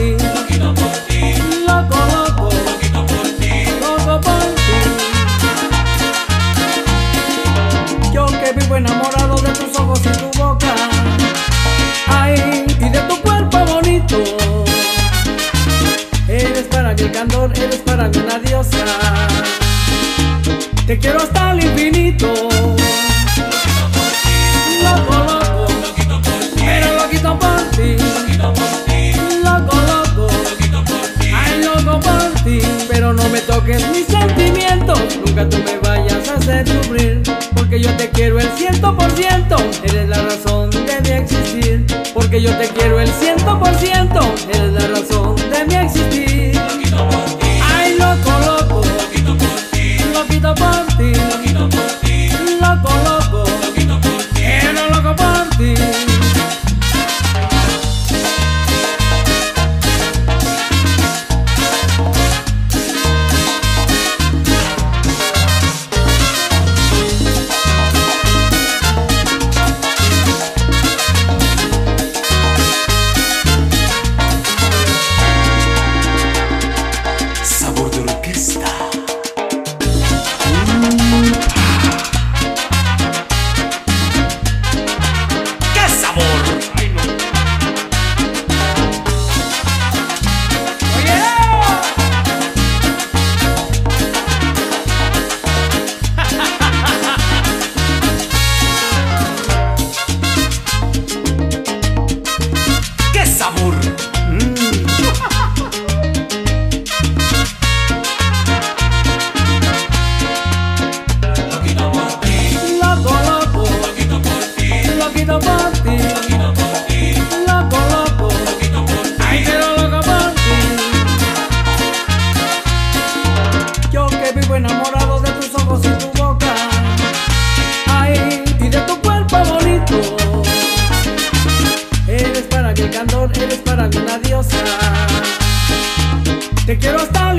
ti, por ti, loco, loco, por ti, loco por ti. Yo que vivo enamorado de tus ojos y tu boca, ay, y de tu cuerpo bonito. Eres para mi candor, eres para mí una diosa. Te quiero hasta el infinito. Toques mis sentimientos. Nunca tú me vayas a hacer sufrir. Porque yo te quiero el ciento por ciento. Eres la razón de mi existir. Porque yo te quiero el ciento por ciento. Sabor! Loco, eres para mí una diosa. Te quiero hasta